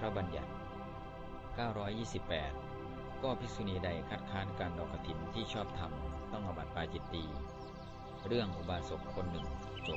พระบัญญัติ 928 ก็ภิกษุณีใดคัดค้านการดอกกฐินที่ชอบทำต้องอบัติปาจิตตี เรื่องอุบาสกคนหนึ่งจ